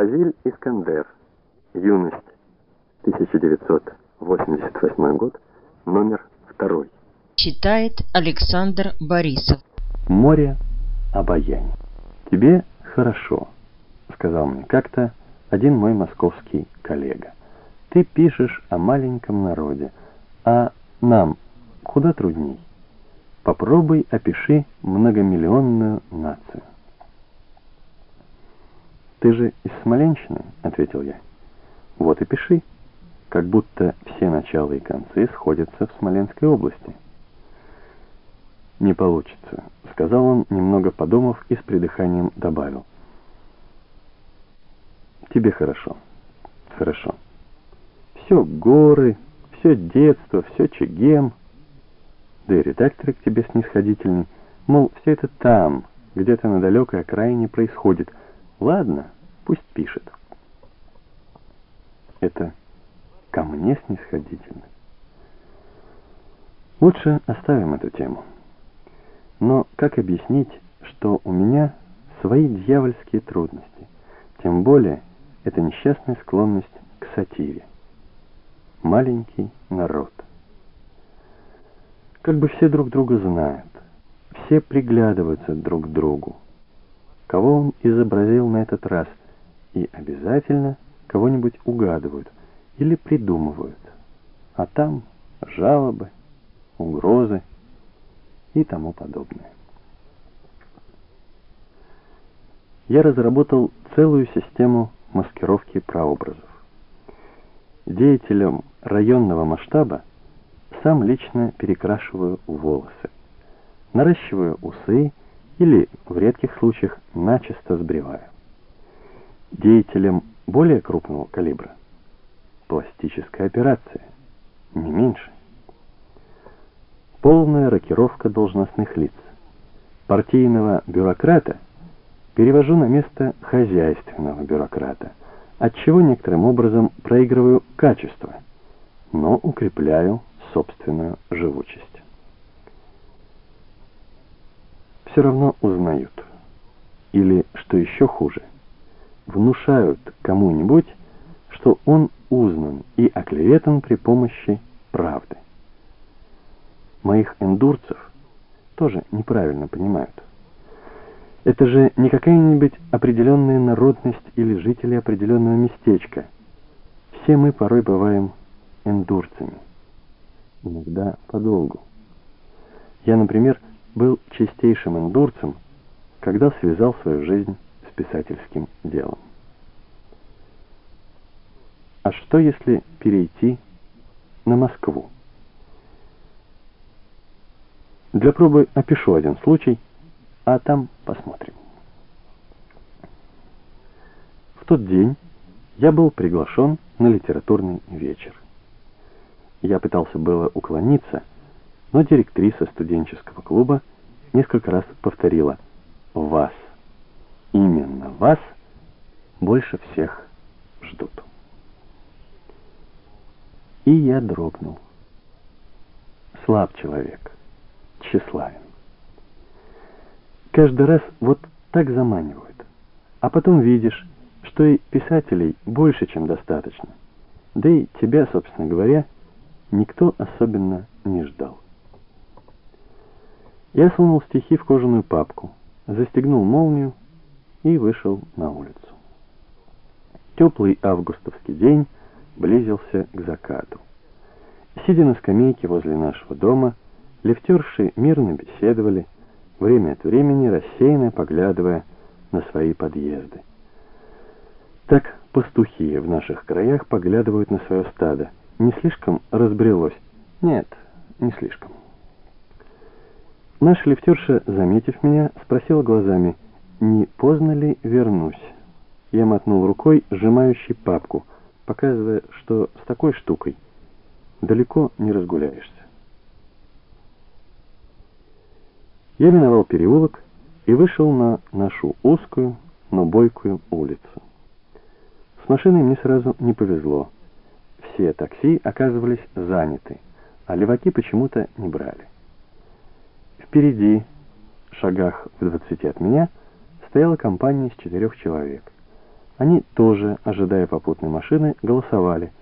Фазиль Искандер. Юность. 1988 год. Номер второй. Читает Александр Борисов. Море обаяния. Тебе хорошо, сказал мне как-то один мой московский коллега. Ты пишешь о маленьком народе, а нам куда трудней. Попробуй опиши многомиллионную нацию. «Ты же из Смоленщины?» — ответил я. «Вот и пиши, как будто все начала и концы сходятся в Смоленской области». «Не получится», — сказал он, немного подумав и с придыханием добавил. «Тебе хорошо, хорошо. Все горы, все детство, все чегем. Да и редакторы к тебе снисходительны. Мол, все это там, где-то на далекой окраине происходит — Ладно, пусть пишет. Это ко мне снисходительно. Лучше оставим эту тему. Но как объяснить, что у меня свои дьявольские трудности? Тем более, это несчастная склонность к сатире. Маленький народ. Как бы все друг друга знают, все приглядываются друг к другу кого он изобразил на этот раз, и обязательно кого-нибудь угадывают или придумывают. А там жалобы, угрозы и тому подобное. Я разработал целую систему маскировки прообразов. Деятелям районного масштаба сам лично перекрашиваю волосы, наращиваю усы или, в редких случаях, начисто сбриваю. Деятелям более крупного калибра пластическая операция, не меньше. Полная рокировка должностных лиц. Партийного бюрократа перевожу на место хозяйственного бюрократа, отчего некоторым образом проигрываю качество, но укрепляю собственную живучесть. Все равно узнают. Или, что еще хуже, внушают кому-нибудь, что он узнан и оклеветан при помощи правды. Моих эндурцев тоже неправильно понимают. Это же не какая-нибудь определенная народность или жители определенного местечка. Все мы порой бываем эндурцами. Иногда подолгу. Я, например, был чистейшим эндурцем, когда связал свою жизнь с писательским делом. А что если перейти на Москву? Для пробы опишу один случай, а там посмотрим. В тот день я был приглашен на литературный вечер. Я пытался было уклониться, но директриса студенческого клуба несколько раз повторила «Вас, именно вас больше всех ждут». И я дрогнул. Слаб человек, тщеславен. Каждый раз вот так заманивают, а потом видишь, что и писателей больше, чем достаточно. Да и тебя, собственно говоря, никто особенно не ждал. Я сунул стихи в кожаную папку, застегнул молнию и вышел на улицу. Теплый августовский день близился к закату. Сидя на скамейке возле нашего дома, лифтерши мирно беседовали, время от времени рассеянно поглядывая на свои подъезды. Так пастухи в наших краях поглядывают на свое стадо. Не слишком разбрелось? Нет, не слишком. Наша лифтерша, заметив меня, спросила глазами, не поздно ли вернусь. Я мотнул рукой, сжимающей папку, показывая, что с такой штукой далеко не разгуляешься. Я миновал переулок и вышел на нашу узкую, но бойкую улицу. С машиной мне сразу не повезло. Все такси оказывались заняты, а леваки почему-то не брали. Впереди, в шагах в двадцати от меня, стояла компания из четырех человек. Они тоже, ожидая попутной машины, голосовали –